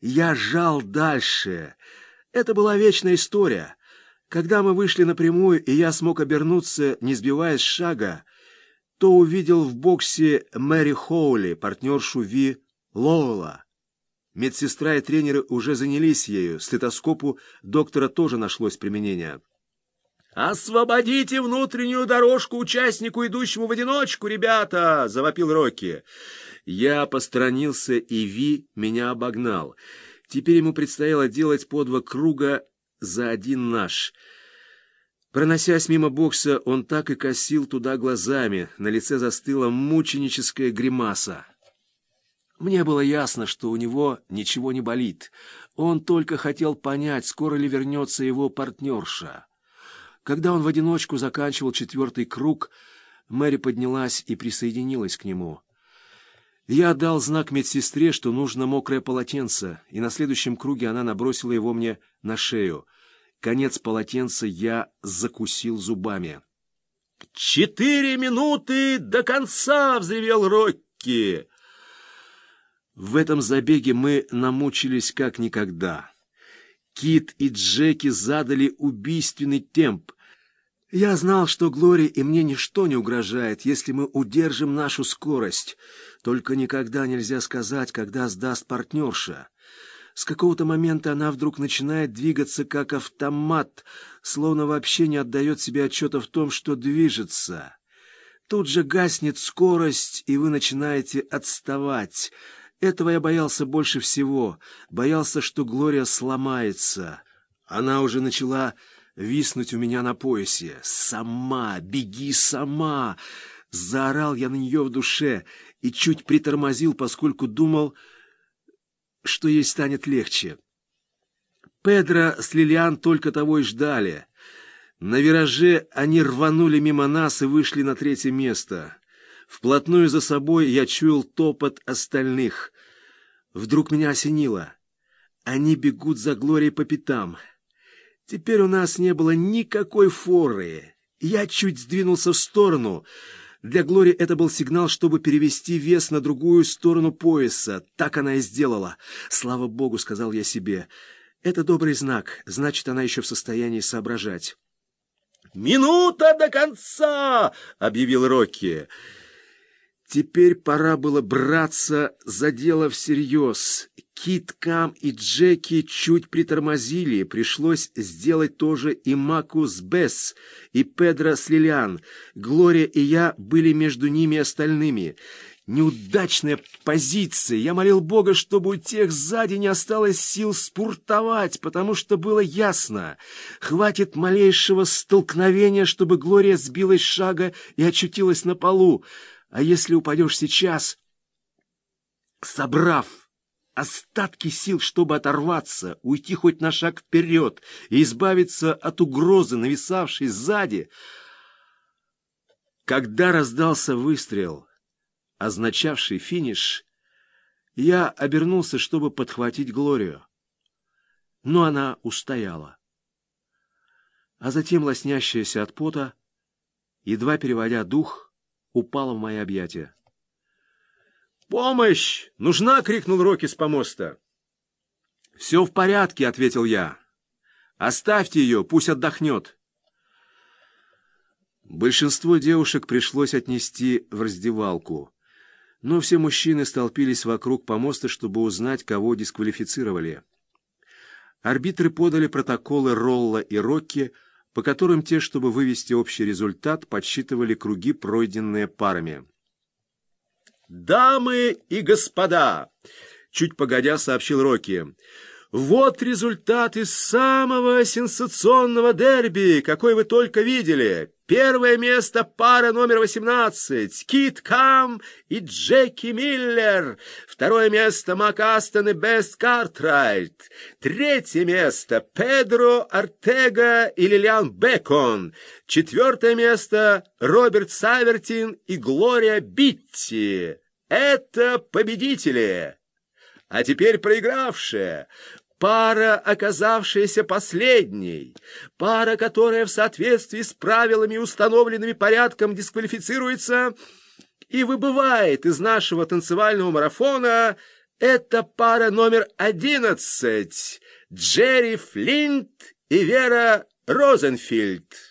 Я жал дальше. Это была вечная история. Когда мы вышли напрямую, и я смог обернуться, не сбиваясь с шага, то увидел в боксе Мэри Хоули, партнершу Ви Лоула. Медсестра и тренеры уже занялись ею. Стетоскопу доктора тоже нашлось применение. «Освободите внутреннюю дорожку участнику, идущему в одиночку, ребята!» — завопил Рокки. Я посторонился, и Ви меня обогнал. Теперь ему предстояло делать по два круга за один наш. Проносясь мимо бокса, он так и косил туда глазами. На лице застыла мученическая гримаса. Мне было ясно, что у него ничего не болит. Он только хотел понять, скоро ли вернется его партнерша. Когда он в одиночку заканчивал четвертый круг, Мэри поднялась и присоединилась к нему. Я дал знак медсестре, что нужно мокрое полотенце, и на следующем круге она набросила его мне на шею. Конец полотенца я закусил зубами. «Четыре минуты до конца!» — взревел Рокки. В этом забеге мы намучились как никогда. Кит и Джеки задали убийственный темп. Я знал, что Глории и мне ничто не угрожает, если мы удержим нашу скорость. Только никогда нельзя сказать, когда сдаст партнерша. С какого-то момента она вдруг начинает двигаться как автомат, словно вообще не отдает себе отчета в том, что движется. Тут же гаснет скорость, и вы начинаете отставать. Этого я боялся больше всего. Боялся, что Глория сломается. Она уже начала виснуть у меня на поясе. «Сама! Беги сама!» Заорал я на нее в душе и чуть притормозил, поскольку думал, что ей станет легче. Педро с Лилиан только того и ждали. На вираже они рванули мимо нас и вышли на третье место. Вплотную за собой я чуял топот остальных. Вдруг меня осенило. Они бегут за Глорией по пятам. Теперь у нас не было никакой форы. Я чуть сдвинулся в сторону. Для Глории это был сигнал, чтобы перевести вес на другую сторону пояса. Так она и сделала. «Слава Богу», — сказал я себе. «Это добрый знак. Значит, она еще в состоянии соображать». «Минута до конца!» — объявил Рокки. Теперь пора было браться за дело всерьез. Кит, Кам и Джеки чуть притормозили, пришлось сделать тоже и Макус Бесс, и Педро с Лилиан. Глория и я были между ними остальными. Неудачная позиция. Я молил Бога, чтобы у тех сзади не осталось сил спуртовать, потому что было ясно. Хватит малейшего столкновения, чтобы Глория сбилась с шага и очутилась на полу. А если упадешь сейчас, собрав остатки сил, чтобы оторваться, уйти хоть на шаг вперед и избавиться от угрозы, нависавшей сзади, когда раздался выстрел, означавший финиш, я обернулся, чтобы подхватить Глорию. Но она устояла. А затем, лоснящаяся от пота, едва переводя дух, упала в мои объятия. «Помощь! Нужна!» — крикнул Рокки с помоста. «Все в порядке», — ответил я. «Оставьте ее, пусть отдохнет». Большинство девушек пришлось отнести в раздевалку, но все мужчины столпились вокруг помоста, чтобы узнать, кого дисквалифицировали. Арбитры подали протоколы Ролла и Рокки, по которым те, чтобы вывести общий результат, подсчитывали круги, пройденные парами. «Дамы и господа!» — чуть погодя сообщил Рокки. «Вот результат из самого сенсационного дерби, какой вы только видели. Первое место пара номер 18 Кит Кам и Джеки Миллер. Второе место Мак Астон и Бест Картрайт. Третье место Педро Артега и Лилиан Бекон. Четвертое место Роберт Савертин и Глория Битти. Это победители. А теперь проигравшие пара, оказавшаяся последней, пара, которая в соответствии с правилами, установленными порядком, дисквалифицируется и выбывает из нашего танцевального марафона, Это пара номер одиннадцать. Джерри Флинт и Вера Розенфильд.